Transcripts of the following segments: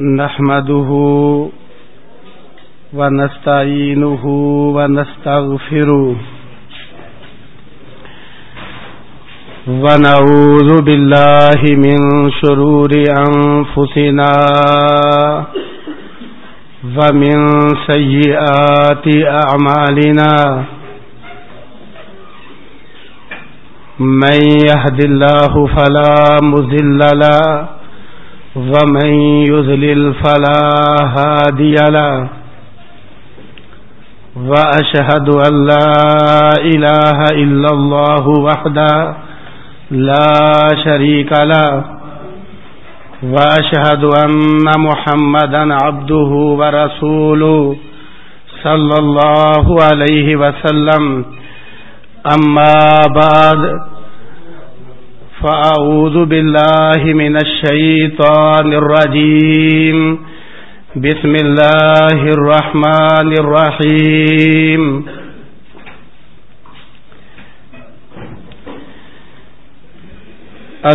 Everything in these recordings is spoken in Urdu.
نحمده ونستعينه ونستغفره ونعوذ بالله من شرور أنفسنا ومن سيئات أعمالنا من يهد الله فلا مذل له ومن يذلل فلا هادي له وأشهد أن لا إله إلا الله وحده لا شريك له وأشهد أن محمدا عبده ورسوله صلى الله عليه وسلم. أما بعد فأعوذ بالله من الشيطان الرجيم. بسم الله الرحمن الرحيم.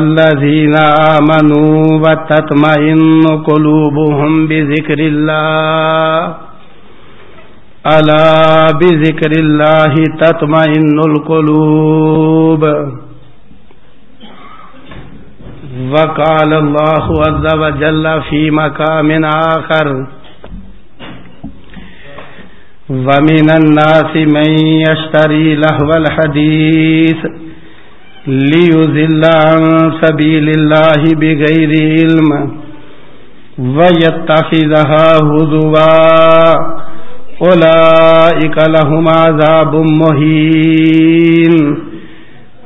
الذين آمنوا وتطمئن قلوبهم بذكر الله. ألا بذكر الله تطمئن القلوب؟ وقال الله عز وجل في مكام آخر. ومن الناس من يشتري لهو الحديث ليذل عن سبيل الله بغير علم ويتخذها هدوا أولئك لهم عذاب مهين.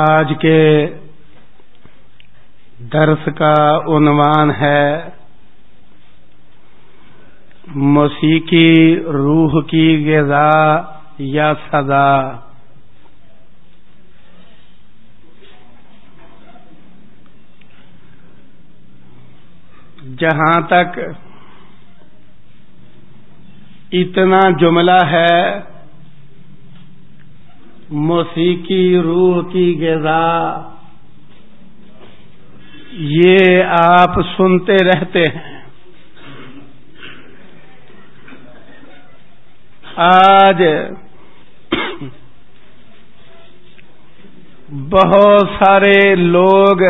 آج کے درس کا عنوان ہے موسیقی روح کی غذا یا سزا۔ جہاں تک اتنا جملہ ہے موسیقی روح کی غذا۔ یہ آپ سنتے رہتے ہیں۔ آج بہت سارے لوگ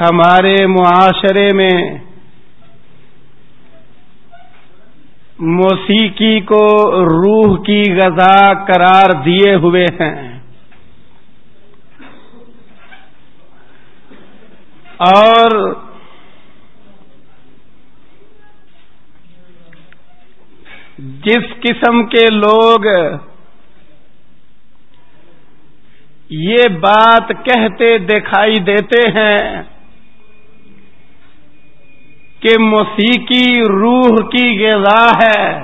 ہمارے معاشرے میں موسیقی کو روح کی غذا قرار دیے ہوئے ہیں۔ اور جس قسم کے لوگ یہ بات کہتے دکھائی دیتے ہیں کہ موسیقی روح کی غذا ہے۔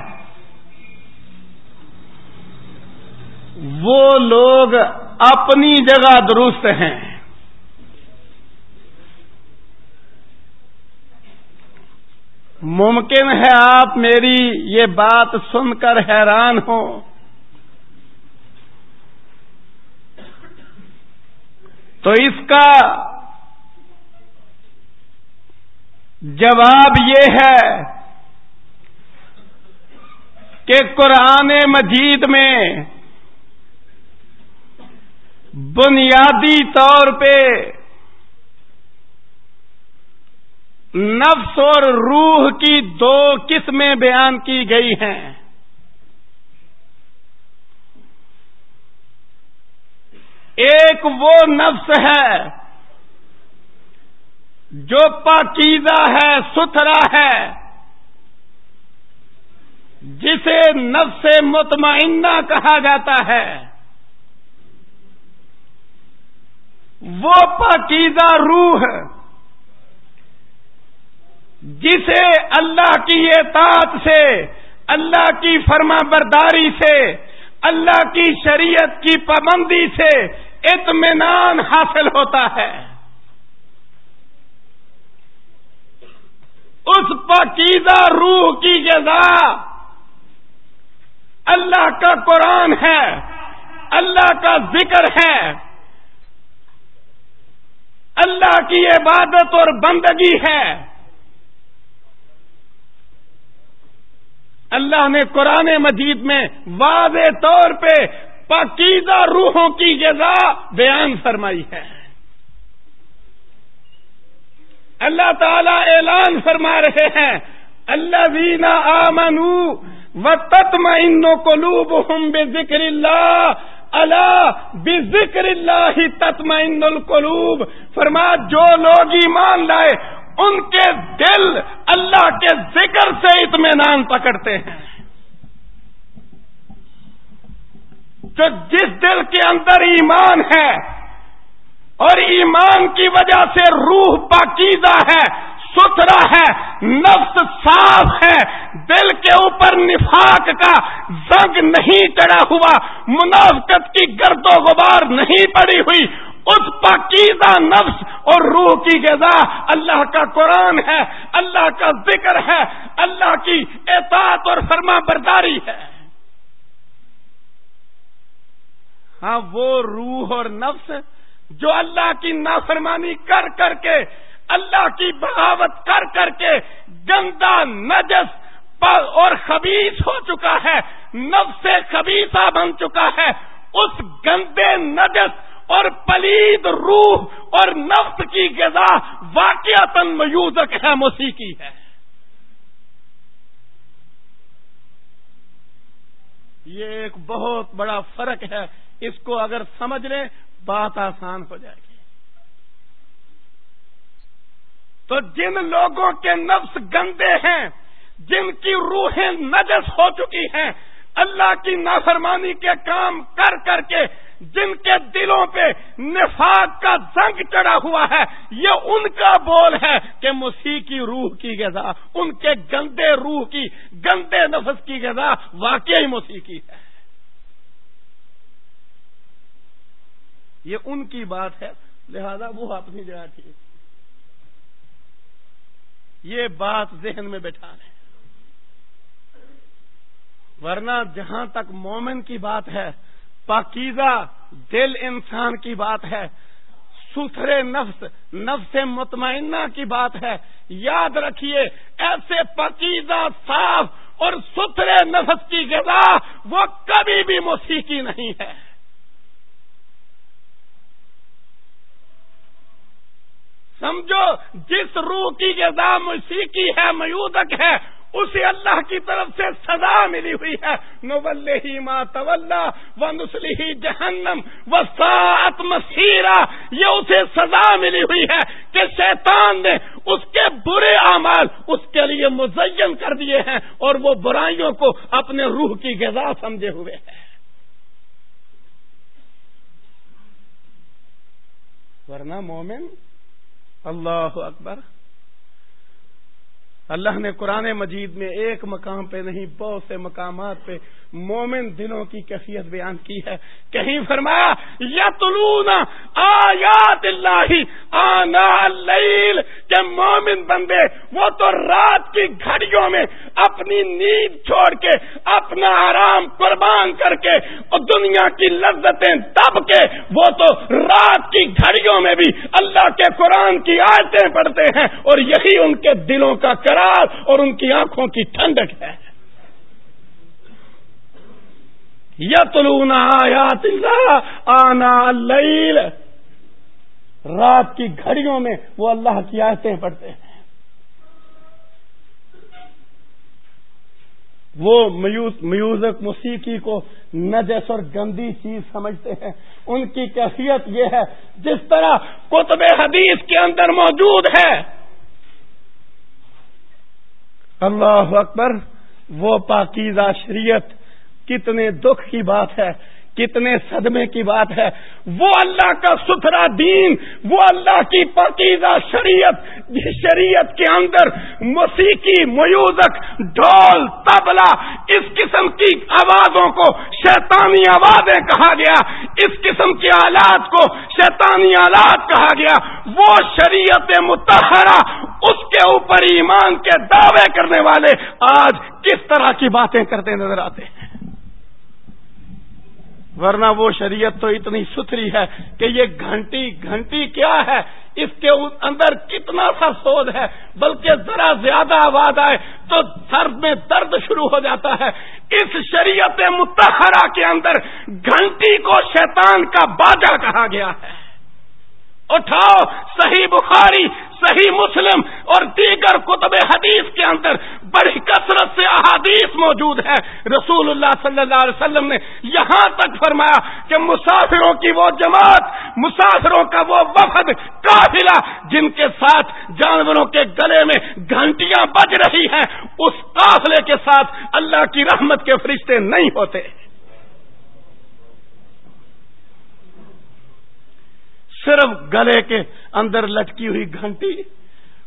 وہ لوگ اپنی جگہ درست ہیں۔ ممکن ہے آپ میری یہ بات سن کر حیران ہوں۔ تو اس کا جواب یہ ہے کہ قرآن مجید میں بنیادی طور پہ نفس اور روح کی دو قسمیں بیان کی گئی ہیں۔ ایک وہ نفس ہے جو پاکیزہ ہے، ستھرا ہے، جسے نفس مطمئنہ کہا جاتا ہے، وہ پاکیزہ روح جسے اللہ کی اطاعت سے، اللہ کی فرما برداری سے، اللہ کی شریعت کی پابندی سے اطمینان حاصل ہوتا ہے۔ اس پاکیزہ روح کی غذا اللہ کا قرآن ہے، اللہ کا ذکر ہے۔ اللہ کی عبادت اور بندگی ہے۔ اللہ نے قرآن مجید میں واضح طور پہ پاکیزہ روحوں کی غذا بیان فرمائی ہے۔ اللہ تعالی اعلان فرما رہے ہیں اللہ وینا آمنو و تتم انو قلوب بے ذکر اللہ اللہ بے ذکر اللہ تتم ان القلوب۔ فرما، جو لوگ ایمان لائے، ان کے دل اللہ کے ذکر سے اطمینان پکڑتے ہیں۔ جو جس دل کے اندر ایمان ہے اور ایمان کی وجہ سے روح پاکیزہ ہے، ستھرا ہے، نفس صاف ہے، دل کے اوپر نفاق کا زنگ نہیں چڑھا ہوا، منافقت کی گرد و غبار نہیں پڑی ہوئی۔ اس پاکیزہ نفس اور روح کی غذا اللہ کا قرآن ہے، اللہ کا ذکر ہے، اللہ کی اطاعت اور فرما برداری ہے۔ ہاں وہ روح اور نفس جو اللہ کی نافرمانی کر کر کے، اللہ کی بغاوت کر کر کے گندا، نجس اور خبیص ہو چکا ہے، نفس خبیصہ بن چکا ہے۔ اس گندے، نجس اور پلید روح اور نفس کی غذا واقع میوزک ہے، موسیقی ہے۔ یہ ایک بہت بڑا فرق ہے۔ اس کو اگر سمجھ لیں بات آسان ہو جائے گی۔ تو جن لوگوں کے نفس گندے ہیں، جن کی روحیں نجس ہو چکی ہیں، اللہ کی نافرمانی کے کام کر کر کے جن کے دلوں پہ نفاق کا زنگ چڑھا ہوا ہے، یہ ان کا بول ہے کہ موسیقی روح کی غذا، ان کے گندے روح کی، گندے نفس کی غذا واقعی موسیقی ہے۔ یہ ان کی بات ہے، لہذا وہ اپنی جگہ تھی۔ یہ بات ذہن میں بیٹھا رہے ورنہ جہاں تک مومن کی بات ہے، پاکیزہ دل انسان کی بات ہے، ستھرے نفس نفس مطمئنہ کی بات ہے۔ یاد رکھیے، ایسے پاکیزہ، صاف اور ستھرے نفس کی غذا وہ کبھی بھی موسیقی نہیں ہے۔ سمجھو، جس روح کی غذا موسیقی ہے، میودک ہے، اسے اللہ کی طرف سے سزا ملی ہوئی ہے۔ نول ہی ماں طول و نسلی جہنم۔ و سات مسیرا یہ اسے سزا ملی ہوئی ہے کہ شیطان نے اس کے برے اعمال اس کے لیے مزین کر دیے ہیں اور وہ برائیوں کو اپنے روح کی غذا سمجھے ہوئے ہیں۔ ورنہ مومن اللہ اکبر اللہ نے قرآن مجید میں ایک مقام پہ نہیں، بہت سے مقامات پہ مومن دلوں کی کیفیت بیان کی ہے۔ کہیں فرمایا یا آیات اللہ آنا اللیل، کہ مومن بندے، وہ تو رات کی گھڑیوں میں اپنی نیند چھوڑ کے، اپنا آرام قربان کر کے، اور دنیا کی لذتیں دب کے، وہ تو رات کی گھڑیوں میں بھی اللہ کے قرآن کی آیتیں پڑھتے ہیں، اور یہی ان کے دلوں کا قرار اور ان کی آنکھوں کی ٹھنڈک ہے۔ یتلون آیات اللہ، آنا اللیل۔ رات کی گھڑیوں میں وہ اللہ کی آیتیں پڑھتے ہیں۔ وہ میوزک، موسیقی کو نجس اور گندی چیز سمجھتے ہیں۔ ان کی کیفیت یہ ہے، جس طرح کتب حدیث کے اندر موجود ہے۔ اللہ اکبر وہ پاکیزہ شریعت کتنے دکھ کی بات ہے۔ کتنے صدمے کی بات ہے۔ وہ اللہ کا ستھرا دین، وہ اللہ کی پاکیزہ شریعت، جس شریعت کے اندر موسیقی، میوزک، ڈھول، تبلا، اس قسم کی آوازوں کو شیطانی آوازیں کہا گیا، اس قسم کے آلات کو شیطانی آلات کہا گیا۔ وہ شریعت متحرہ اس کے اوپر ایمان کے دعوے کرنے والے آج کس طرح کی باتیں کرتے نظر آتے ہیں؟ ورنہ وہ شریعت تو اتنی ستھری ہے کہ یہ گھنٹی گھنٹی کیا ہے؟ اس کے اندر کتنا سا سود ہے؟ بلکہ ذرا زیادہ آواز آئے تو سر میں درد شروع ہو جاتا ہے۔ اس شریعت متحرہ کے اندر گھنٹی کو شیطان کا باجا کہا گیا ہے۔ اٹھاؤ، صحیح بخاری، صحیح مسلم اور دیگر کتب حدیث کے اندر بڑی کثرت سے احادیث موجود ہے رسول اللہ صلی اللہ علیہ وسلم نے یہاں تک فرمایا کہ مسافروں کی وہ جماعت، مسافروں کا وہ وفد قافلہ جن کے ساتھ جانوروں کے گلے میں گھنٹیاں بج رہی ہیں، اس قافلے کے ساتھ اللہ کی رحمت کے فرشتے نہیں ہوتے۔ صرف گلے کے اندر لٹکی ہوئی گھنٹی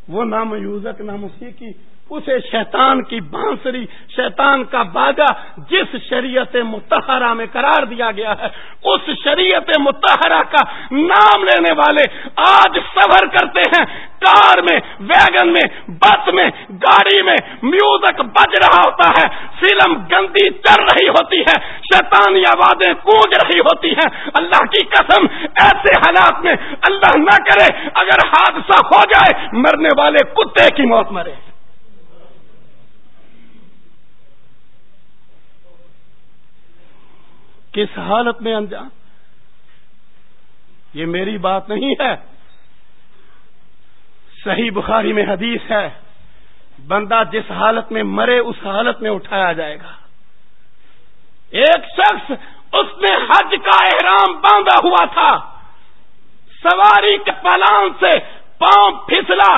وہ نہ میوزک نہ موسیقی اسے شیطان کی بانسری، شیطان کا باغا جس شریعت متحرہ میں قرار دیا گیا ہے، اس شریعت متحرہ کا نام لینے والے آج سفر کرتے ہیں، کار میں، ویگن میں، بس میں، گاڑی میں، میوزک بج رہا ہوتا ہے، فلم گندی چل رہی ہوتی ہے، شیطانی آوازیں گونج رہی ہوتی ہیں۔ اللہ کی قسم، ایسے حالات میں اللہ نہ کرے، اگر حادثہ ہو جائے، مرنے والے کتے کی موت مرے۔ کس حالت میں انجام؟ یہ میری بات نہیں ہے۔ صحیح بخاری میں حدیث ہے، بندہ جس حالت میں مرے اس حالت میں اٹھایا جائے گا۔ ایک شخص اس نے حج کا احرام باندھا ہوا تھا، سواری کے پلان سے پاؤں پھسلا،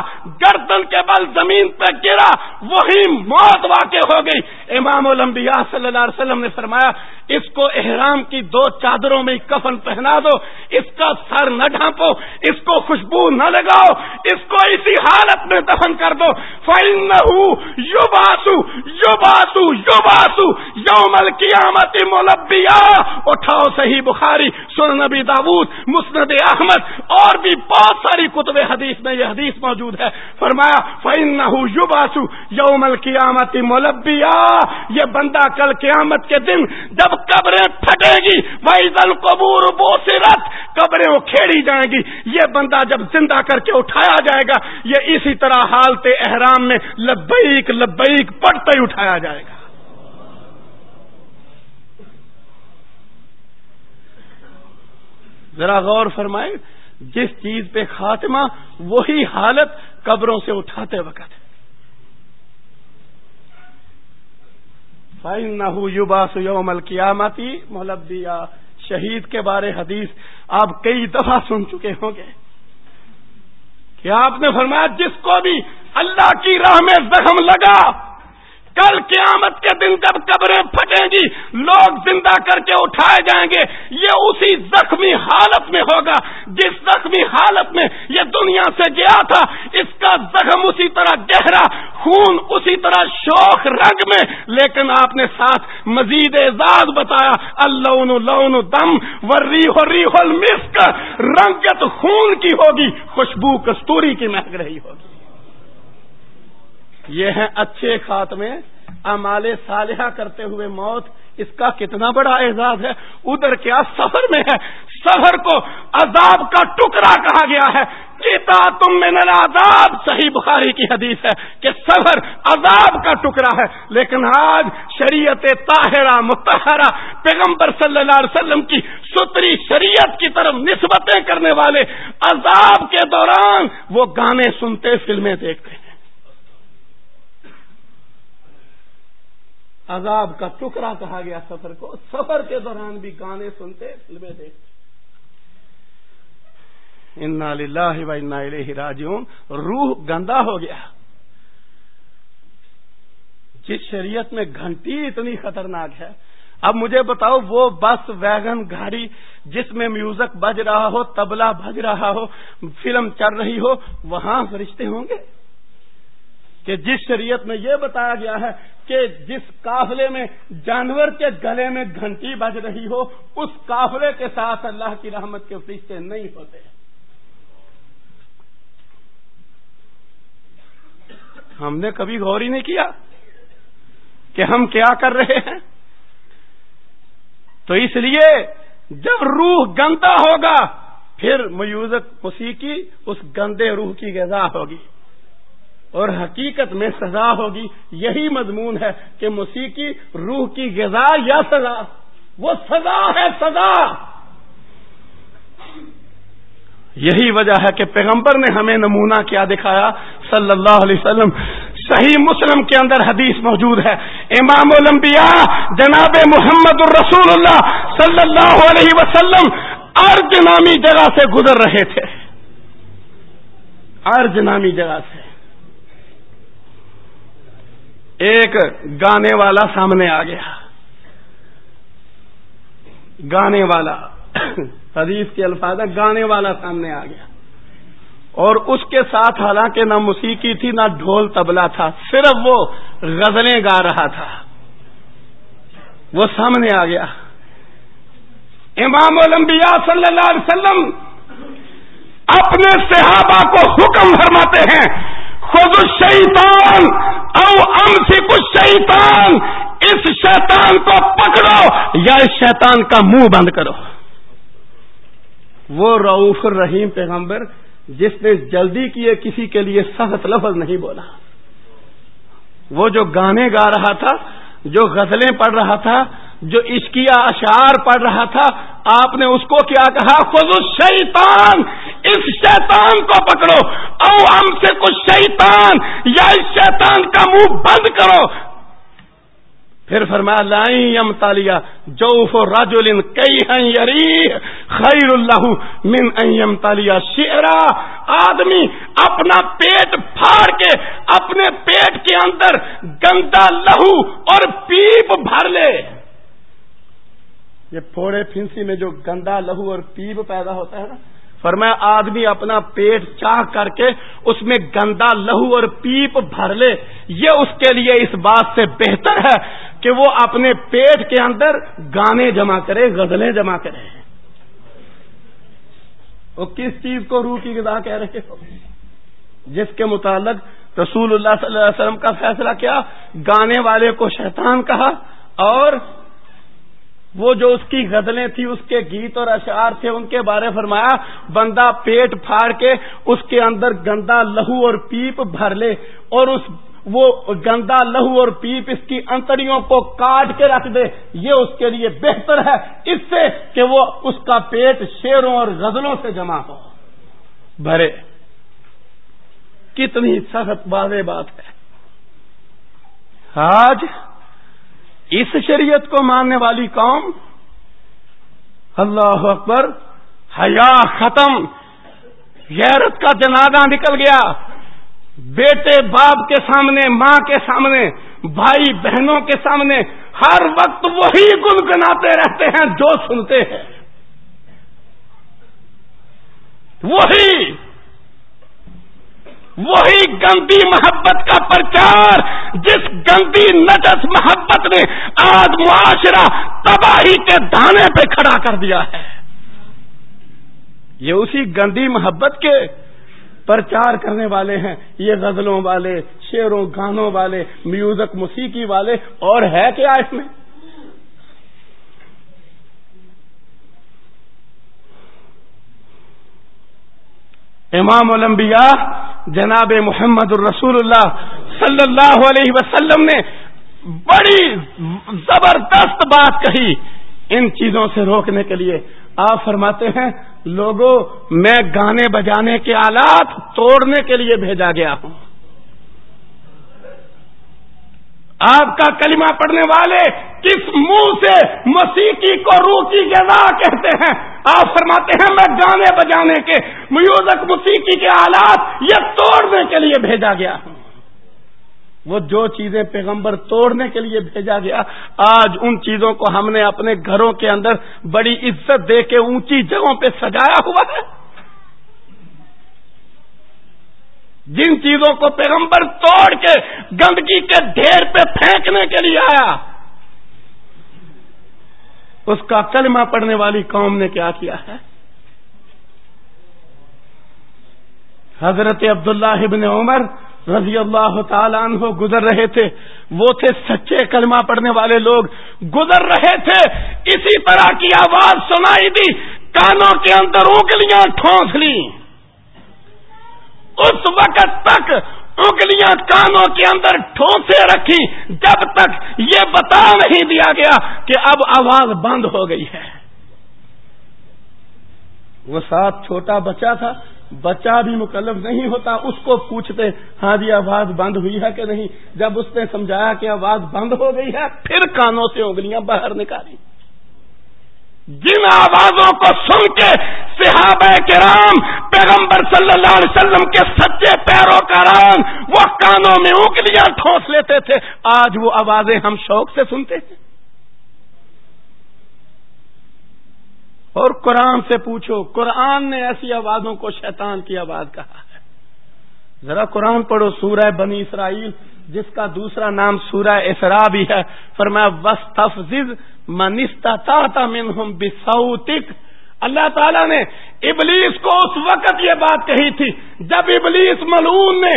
گردن کے بل زمین پہ گرا، وہی موت واقع ہو گئی۔ امام الانبیاء صلی اللہ علیہ وسلم نے فرمایا، اس کو احرام کی دو چادروں میں کفن پہنا دو، اس کا سر نہ ڈھانپو، اس کو خوشبو نہ لگاؤ، اس کو اسی حالت میں دفن کر دو۔ فائن یو باسو یو باسو یو باسو یوم القیامت ملبیا اٹھاؤ صحیح بخاری سن نبی داود، مسند احمد، اور بھی بہت ساری کتب حدیث شریف میں یہ حدیث موجود ہے۔ فرمایا فائن یو باسو یوم القیامت ملبیا یہ بندہ کل قیامت کے دن جب قبریں پھٹے گی بھائی دل قبور بو رت قبریں کھیڑی جائیں گی۔ یہ بندہ جب زندہ کر کے اٹھایا جائے گا، یہ اسی طرح حالت احرام میں لبیک لبیک پڑتے ہی اٹھایا جائے گا۔ ذرا غور فرمائے جس چیز پہ خاتمہ وہی حالت قبروں سے اٹھاتے وقت نہ یوباس یوم القیامتی مولبیا شہید کے بارے حدیث آپ کئی دفعہ سن چکے ہوں گے کہ آپ نے فرمایا، جس کو بھی اللہ کی راہ میں زخم لگا کل قیامت کے دن جب قبریں پھٹیں گی، لوگ زندہ کر کے اٹھائے جائیں گے، یہ اسی زخمی حالت میں ہوگا۔ جس زخمی حالت میں یہ دنیا سے گیا تھا، اس کا زخم اسی طرح گہرا، خون اسی طرح شوق رنگ میں۔ لیکن آپ نے ساتھ مزید اعزاز بتایا اللہ لون دم وری ہو ری مسک رنگت خون کی ہوگی، خوشبو کستوری کی مہک رہی ہوگی۔ یہ ہیں اچھے خاتمے امال صالحہ کرتے ہوئے موت، اس کا کتنا بڑا اعزاز ہے۔ ادھر کیا سفر میں ہے؟ سفر کو عذاب کا ٹکڑا کہا گیا ہے۔ چیتا تم میں عذاب۔ صحیح بخاری کی حدیث ہے کہ سفر عذاب کا ٹکڑا ہے۔ لیکن آج شریعت طاہرہ متحرہ پیغمبر صلی اللہ علیہ وسلم کی ستری شریعت کی طرف نسبتیں کرنے والے عذاب کے دوران وہ گانے سنتے، فلمیں دیکھتے ہیں۔ عذاب کا ٹکڑا کہا گیا سفر کو۔ سفر کے دوران بھی گانے سنتے، فلمیں دیکھتے۔ انا للہ و انا الیہ راجعون۔ روح گندا ہو گیا۔ جس شریعت میں گھنٹی اتنی خطرناک ہے۔ اب مجھے بتاؤ، وہ بس، ویگن، گاڑی جس میں میوزک بج رہا ہو، تبلا بج رہا ہو، فلم چل رہی ہو، وہاں فرشتے ہوں گے؟ کہ جس شریعت میں یہ بتایا گیا ہے کہ جس قافلے میں جانور کے گلے میں گھنٹی بج رہی ہو، اس قافلے کے ساتھ اللہ کی رحمت کے فرشتے نہیں ہوتے۔ ہم نے کبھی غور ہی نہیں کیا کہ ہم کیا کر رہے ہیں۔ تو اس لیے جب روح گندا ہوگا، پھر میوزک موسیقی اس گندے روح کی غذا ہوگی۔ اور حقیقت میں سزا ہوگی، یہی مضمون ہے کہ موسیقی روح کی غذا یا سزا، وہ سزا ہے سزا۔ یہی وجہ ہے کہ پیغمبر نے ہمیں نمونہ کیا دکھایا، صلی اللہ علیہ وسلم۔ صحیح مسلم کے اندر حدیث موجود ہے، امام الانبیاء جناب محمد الرسول اللہ صلی اللہ علیہ وسلم ارج نامی جگہ سے گزر رہے تھے۔ ارج نامی جگہ سے۔ ایک گانے والا سامنے آ گیا۔ گانے والا، حدیث کے الفاظ گانے والا سامنے آ گیا۔ اور اس کے ساتھ حالانکہ نہ موسیقی تھی، نہ ڈھول تبلا تھا، صرف وہ غزلیں گا رہا تھا۔ وہ سامنے آ گیا۔ امام الانبیاء صلی اللہ علیہ وسلم اپنے صحابہ کو حکم فرماتے ہیں خود شیطان او ام سے کچھ شیطان اس شیطان کو پکڑو یا اس شیطان کا منہ بند کرو۔ وہ رعوف الرحیم پیغمبر، جس نے جلدی کیے کسی کے لیے سخت لفظ نہیں بولا۔ وہ جو گانے گا رہا تھا، جو غزلیں پڑھ رہا تھا جو عشقیہ اشعار پڑھ رہا تھا، آپ نے اس کو کیا کہا؟ خود شیطان اس شیطان کو پکڑو۔ او ہم سے کچھ شیطان یا اس شیطان کا منہ بند کرو۔ پھر فرمایا لائی یم تالیا جوف راجولن کئی ہیں یری خیر اللہ من ایم تالیا شیرا آدمی اپنا پیٹ پھاڑ کے، اپنے پیٹ کے اندر گندا لہو اور پیپ بھر لے۔ یہ پھوڑے پھنسی میں جو گندا لہو اور پیپ پیدا ہوتا ہے نا، فرمایا آدمی اپنا پیٹ چاہ کر کے اس میں گندا لہو اور پیپ بھر لے، یہ اس کے لیے اس بات سے بہتر ہے کہ وہ اپنے پیٹ کے اندر گانے جمع کرے، غزلیں جمع کرے۔ وہ کس چیز کو روح کی غذا کہہ رہے ہو؟ جس کے متعلق رسول اللہ صلی اللہ علیہ وسلم کا فیصلہ کیا، گانے والے کو شیطان کہا اور وہ جو اس کی غزلیں تھی اس کے گیت اور اشعار تھے، ان کے بارے فرمایا، بندہ پیٹ پھاڑ کے اس کے اندر گندا لہو اور پیپ بھر لے اور اس وہ گندا لہو اور پیپ اس کی انتڑیوں کو کاٹ کے رکھ دے، یہ اس کے لیے بہتر ہے، اس سے کہ وہ اس کا پیٹ شیروں اور غزلوں سے جمع ہو۔ بھرے، کتنی سخت واضح بات ہے۔ آج اس شریعت کو ماننے والی قوم اللہ اکبر، حیا ختم، غیرت کا جنازہ نکل گیا۔ بیٹے باپ کے سامنے، ماں کے سامنے، بھائی بہنوں کے سامنے، ہر وقت وہی گنگناتے رہتے ہیں جو سنتے ہیں۔ وہی وہی گندی محبت کا پرچار جس گندی نجس محبت نے آج معاشرہ تباہی کے دانے پہ کھڑا کر دیا ہے۔ یہ اسی گندی محبت کے پرچار کرنے والے ہیں۔ یہ غزلوں والے شیروں گانوں والے، میوزک، موسیقی والے اور ہے کیا اس میں؟ امام الانبیاء جناب محمد الرسول اللہ صلی اللہ علیہ وسلم نے بڑی زبردست بات کہی ان چیزوں سے روکنے کے لیے۔ آپ فرماتے ہیں، لوگوں، میں گانے بجانے کے آلات توڑنے کے لیے بھیجا گیا ہوں۔ آپ کا کلمہ پڑھنے والے کس منہ سے موسیقی کو روح کی غذا کہتے ہیں؟ آپ فرماتے ہیں، میں گانے بجانے کے میوزک موسیقی کے آلات یہ توڑنے کے لیے بھیجا گیا۔ ہوں وہ جو چیزیں پیغمبر توڑنے کے لیے بھیجا گیا، آج ان چیزوں کو ہم نے اپنے گھروں کے اندر بڑی عزت دے کے اونچی جگہوں پہ سجایا ہوا ہے۔ جن چیزوں کو پیغمبر توڑ کے گندگی کے ڈھیر پہ پھینکنے کے لیے آیا، اس کا کلمہ پڑھنے والی قوم نے کیا کیا ہے؟ حضرت عبداللہ ابن عمر رضی اللہ تعالیٰ عنہ گزر رہے تھے۔ وہ تھے سچے کلمہ پڑھنے والے لوگ۔ گزر رہے تھے۔ اسی طرح کی آواز سنائی دی۔ کانوں کے اندر انگلیاں ٹھونس لی اس وقت تک انگلیاں کانوں کے اندر ٹھونسے رکھی، جب تک یہ بتا نہیں دیا گیا کہ اب آواز بند ہو گئی ہے۔ وہ ساتھ چھوٹا بچہ تھا، بچہ بھی مکلف نہیں ہوتا، اس کو پوچھتے ہاں جی آواز بند ہوئی ہے کہ نہیں؟ جب اس نے سمجھایا کہ آواز بند ہو گئی ہے، پھر کانوں سے انگلیاں باہر نکالی۔ جن آوازوں کو سن کے صحابہ کرام پیغمبر صلی اللہ علیہ وسلم کے سچے پیروکاران وہ کانوں میں انگلیاں ٹھونس لیتے تھے۔ آج وہ آوازیں ہم شوق سے سنتے ہیں۔ اور قرآن سے پوچھو، قرآن نے ایسی آوازوں کو شیطان کی آواز کہا۔ ہے ذرا قرآن پڑھو، سورہ بنی اسرائیل، جس کا دوسرا نام سورہ اسرا بھی ہے، فرمایا وسطفز منستا منہم بسوتک اللہ تعالیٰ نے ابلیس کو اس وقت یہ بات کہی تھی، جب ابلیس ملعون نے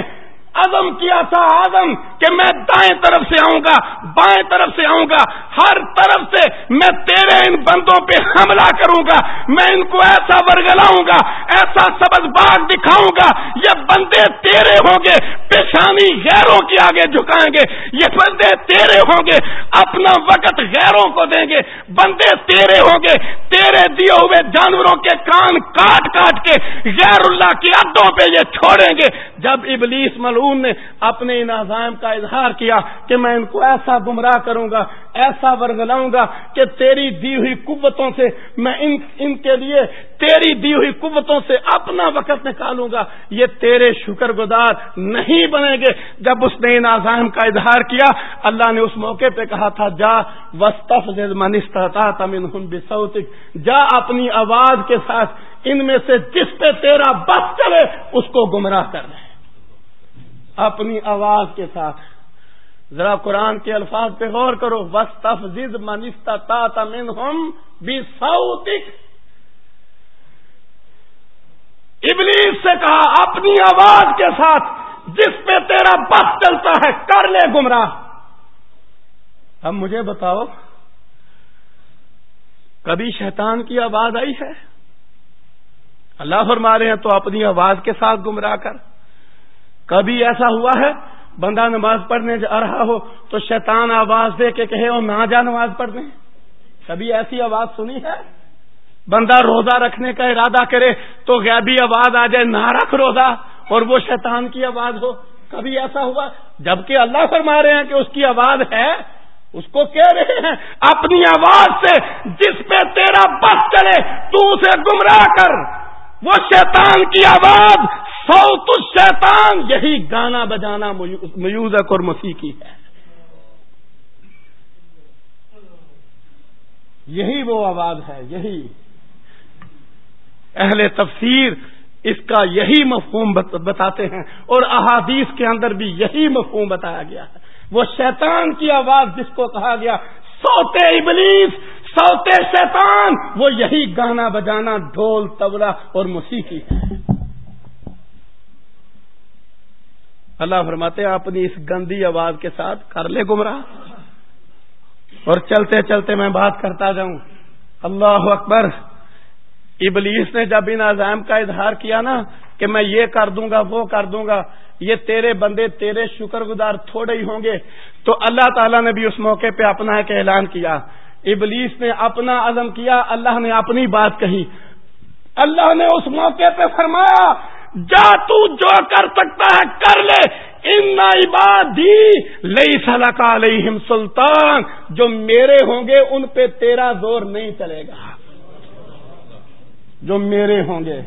عزم کیا تھا آزم کہ میں دائیں طرف سے آؤں گا، بائیں طرف سے آؤں گا، ہر طرف سے میں تیرے ان بندوں پہ حملہ کروں گا، میں ان کو ایسا ورگلاؤں گا، ایسا سبز باغ دکھاؤں گا، یہ بندے تیرے ہوں گے، پیشانی غیروں کی آگے جھکائیں گے، یہ بندے تیرے ہوں گے، اپنا وقت غیروں کو دیں گے، بندے تیرے ہوں گے، تیرے دیے ہوئے جانوروں کے کان کاٹ کاٹ کے غیر اللہ کی عدوں پہ یہ چھوڑیں گے۔ جب ابلیس ملو نے اپنے ان عزائم کا اظہار کیا کہ میں ان کو ایسا گمراہ کروں گا، ایسا ورگلاؤں گا کہ تیری دی ہوئی قوتوں سے میں ان ان کے لیے تیری دی ہوئی قوتوں سے اپنا وقت نکالوں گا۔ یہ تیرے شکر گزار نہیں بنے گے۔ جب اس نے ان عزائم کا اظہار کیا، اللہ نے اس موقع پہ کہا تھا، جا وسطف منستا تمن بسوتک جا اپنی آواز کے ساتھ، ان میں سے جس پہ تیرا بس چلے، اس کو گمراہ کر رہے اپنی آواز کے ساتھ۔ ذرا قرآن کے الفاظ پہ غور کرو۔ بس تفز منستا تا تمن ہم بھی ابلیس سے کہا، اپنی آواز کے ساتھ جس پہ تیرا بس چلتا ہے، کر لے گمراہ۔ اب مجھے بتاؤ، کبھی شیطان کی آواز آئی ہے؟ اللہ فرما رہے ہیں، تو اپنی آواز کے ساتھ گمراہ کر۔ کبھی ایسا ہوا ہے؟ بندہ نماز پڑھنے جا رہا ہو تو شیطان آواز دے کے کہے وہ نہ جا نماز پڑھنے۔ کبھی ایسی آواز سنی ہے؟ بندہ روزہ رکھنے کا ارادہ کرے تو غیبی آواز آ جائے، نہ رکھ روزہ اور وہ شیطان کی آواز ہو۔ کبھی ایسا ہوا؟ جبکہ اللہ فرما رہے ہیں کہ اس کی آواز ہے، اس کو کہہ رہے ہیں، اپنی آواز سے جس پہ تیرا بس چلے، تو اسے گمراہ کر۔ وہ شیطان کی آواز سوت الشیطان، یہی گانا بجانا میوزک اور موسیقی ہے۔ یہی وہ آواز ہے، یہی۔ اہل تفسیر اس کا یہی مفہوم بتاتے ہیں اور احادیث کے اندر بھی یہی مفہوم بتایا گیا ہے۔ وہ شیطان کی آواز جس کو کہا گیا سوتے ابلیس سوتے شیطان! وہ یہی گانا بجانا، ڈھول تبلا اور موسیقی۔ ہے اللہ فرماتے اپنی اس گندی آواز کے ساتھ کر لے گمراہ۔ اور چلتے چلتے میں بات کرتا جاؤں۔ اللہ اکبر، ابلیس نے جب ان عزائم کا اظہار کیا نا، کہ میں یہ کر دوں گا، وہ کر دوں گا، یہ تیرے بندے، تیرے شکر گزار تھوڑے ہی ہوں گے، تو اللہ تعالیٰ نے بھی اس موقع پہ اپنا ایک اعلان کیا۔ ابلیس نے اپنا عزم کیا، اللہ نے اپنی بات کہی۔ اللہ نے اس موقع پہ فرمایا، جا تو جو کر سکتا ہے کر لے۔ ان عبادی لئی سلک علیہم سلطان، جو میرے ہوں گے ان پہ تیرا زور نہیں چلے گا۔ جو میرے ہوں گے۔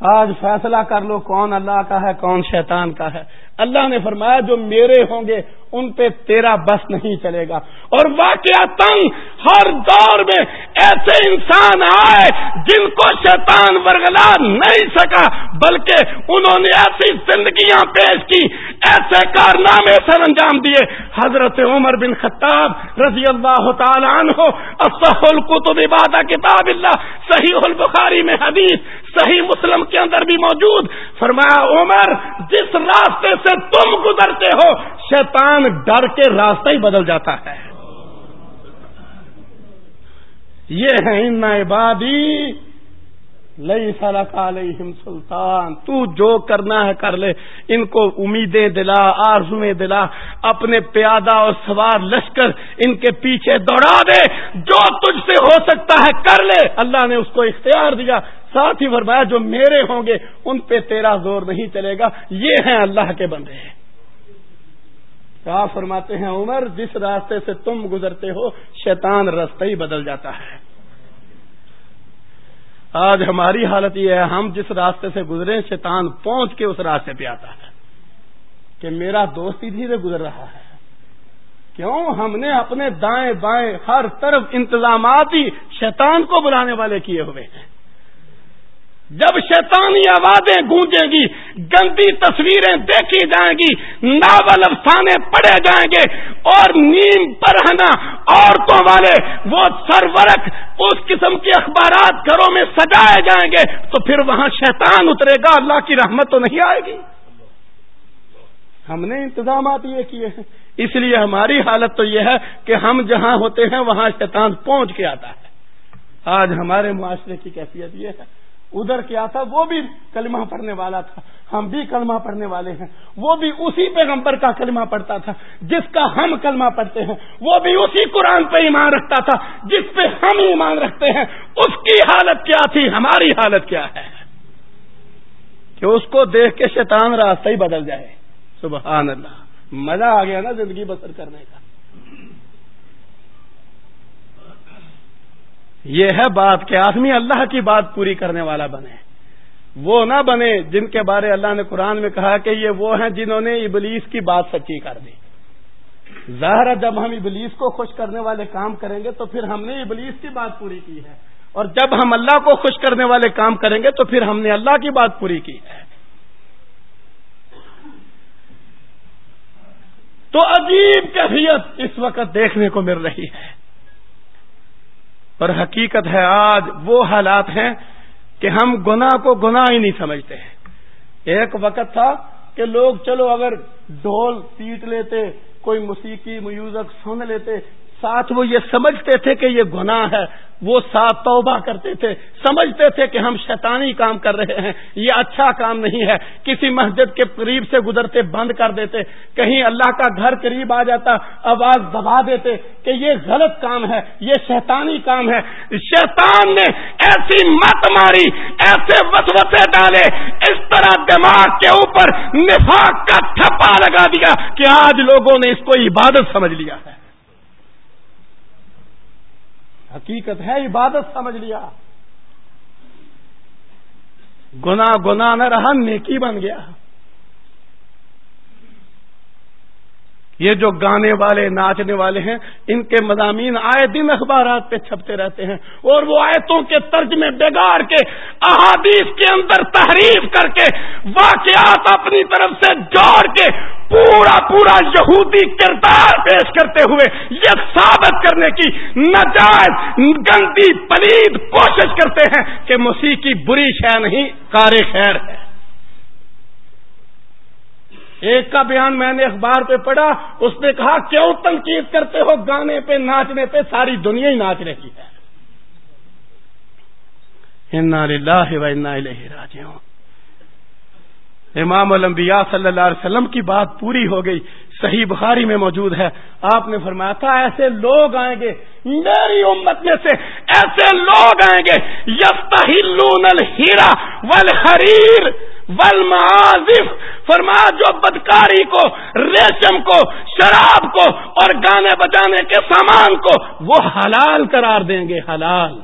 آج فیصلہ کر لو کون اللہ کا ہے، کون شیطان کا ہے۔ اللہ نے فرمایا جو میرے ہوں گے ان پہ تیرا بس نہیں چلے گا۔ اور واقعہ تنگ، ہر دور میں ایسے انسان آئے جن کو شیطان ورگلا نہیں سکا، بلکہ انہوں نے ایسی زندگیاں پیش کی، ایسے کارنامے سر انجام دیے۔ حضرت عمر بن خطاب رضی اللہ تعالیٰ عنہ اصح القتب عبادہ کتاب اللہ، صحیح البخاری میں حدیث، صحیح مسلم کے اندر بھی موجود۔ فرمایا، عمر، جس راستے سے تم گزرتے ہو، شیطان ڈر کے راستہ ہی بدل جاتا ہے۔ یہ ہے ان عبادی لئی علیہم سلطان، تو جو کرنا ہے کر لے۔ ان کو امیدیں دلا آرزویں دلا، اپنے پیادہ اور سوار لشکر ان کے پیچھے دوڑا دے۔ جو تجھ سے ہو سکتا ہے کر لے۔ اللہ نے اس کو اختیار دیا۔ ساتھ ہی فرمایا، جو میرے ہوں گے، ان پہ تیرا زور نہیں چلے گا۔ یہ ہیں اللہ کے بندے کیا فرماتے ہیں، عمر، جس راستے سے تم گزرتے ہو، شیطان رستہ ہی بدل جاتا ہے۔ آج ہماری حالت یہ ہے، ہم جس راستے سے گزرے، شیطان پہنچ کے اس راستے پہ آتا ہے کہ میرا دوست ادھر سے گزر رہا ہے۔ کیوں؟ ہم نے اپنے دائیں بائیں ہر طرف انتظامات ہی شیطان کو بلانے والے کیے ہوئے ہیں۔ جب شیطانی آوازیں گونجیں گی، گندی تصویریں دیکھی جائیں گی، ناول افسانے پڑے جائیں گے اور نیم پرہنا عورتوں والے وہ سرورک اس قسم کے اخبارات گھروں میں سجائے جائیں گے تو پھر وہاں شیطان اترے گا، اللہ کی رحمت تو نہیں آئے گی۔ ہم نے انتظامات یہ کیے ہیں۔ اس لیے ہماری حالت تو یہ ہے کہ ہم جہاں ہوتے ہیں، وہاں شیطان پہنچ کے آتا ہے۔ آج ہمارے معاشرے کی کیفیت یہ ہے ادھر کیا تھا، وہ بھی کلمہ پڑھنے والا تھا۔ ہم بھی کلمہ پڑھنے والے ہیں۔ وہ بھی اسی پیغمبر کا کلمہ پڑھتا تھا، جس کا ہم کلمہ پڑھتے ہیں۔ وہ بھی اسی قرآن پہ ایمان رکھتا تھا، جس پہ ہم ایمان رکھتے ہیں۔ اس کی حالت کیا تھی؟ ہماری حالت کیا ہے؟ کہ اس کو دیکھ کے شیطان راستہ ہی بدل جائے۔ سبحان اللہ۔ مزہ آ گیا نا زندگی بسر کرنے کا۔ یہ ہے بات کہ آدمی اللہ کی بات پوری کرنے والا بنے۔ وہ نہ بنے جن کے بارے اللہ نے قرآن میں کہا کہ یہ وہ ہیں جنہوں نے ابلیس کی بات سچی کر دی۔ ظاہر جب ہم ابلیس کو خوش کرنے والے کام کریں گے تو پھر ہم نے ابلیس کی بات پوری کی ہے۔ اور جب ہم اللہ کو خوش کرنے والے کام کریں گے تو پھر ہم نے اللہ کی بات پوری کی ہے۔ تو عجیب کیفیت اس وقت دیکھنے کو مل رہی ہے۔ پر حقیقت ہے، آج وہ حالات ہیں کہ ہم گناہ کو گناہ ہی نہیں سمجھتے ہیں۔ ایک وقت تھا کہ لوگ چلو اگر ڈھول پیٹ لیتے، کوئی موسیقی، میوزک سن لیتے ساتھ وہ یہ سمجھتے تھے کہ یہ گناہ ہے، وہ ساتھ توبہ کرتے تھے۔ سمجھتے تھے کہ ہم شیطانی کام کر رہے ہیں۔ یہ اچھا کام نہیں ہے۔ کسی مسجد کے قریب سے گزرتے بند کر دیتے۔ کہیں اللہ کا گھر قریب آ جاتا، آواز دبا دیتے کہ یہ غلط کام ہے، یہ شیطانی کام ہے۔ شیطان نے ایسی مت ماری، ایسے وسوسے ڈالے، اس طرح دماغ کے اوپر نفاق کا تھپا لگا دیا کہ آج لوگوں نے اس کو عبادت سمجھ لیا ہے۔ حقیقت ہے عبادت سمجھ لیا۔ گنا گنا نہ رہا نیکی بن گیا۔ یہ جو گانے والے، ناچنے والے ہیں، ان کے مضامین آئے دن اخبارات پہ چھپتے رہتے ہیں۔ اور وہ آیتوں کے طرز میں بگاڑ کے، احادیث کے اندر تحریف کر کے، واقعات اپنی طرف سے جوڑ کے، پورا پورا یہودی کردار پیش کرتے ہوئے یہ ثابت کرنے کی نجائز، گندی، پلید کوشش کرتے ہیں کہ موسیقی بری شہ نہیں کار خیر ہے۔ ایک کا بیان میں نے اخبار پہ پڑھا، اس نے کہا، کیوں تنقید کرتے ہو گانے پہ، ناچنے پہ؟ ساری دنیا ہی ناچ رہی ہے۔ امام الانبیاء صلی اللہ علیہ وسلم کی بات پوری ہو گئی، صحیح بخاری میں موجود ہے۔ آپ نے فرمایا تھا، ایسے لوگ آئیں گے، میری امت میں سے ایسے لوگ آئیں گے، یفتحلون الہیرا والحریر۔ والمعازف فرمایا جو بدکاری کو، ریشم کو، شراب کو اور گانے بجانے کے سامان کو، وہ حلال قرار دیں گے، حلال۔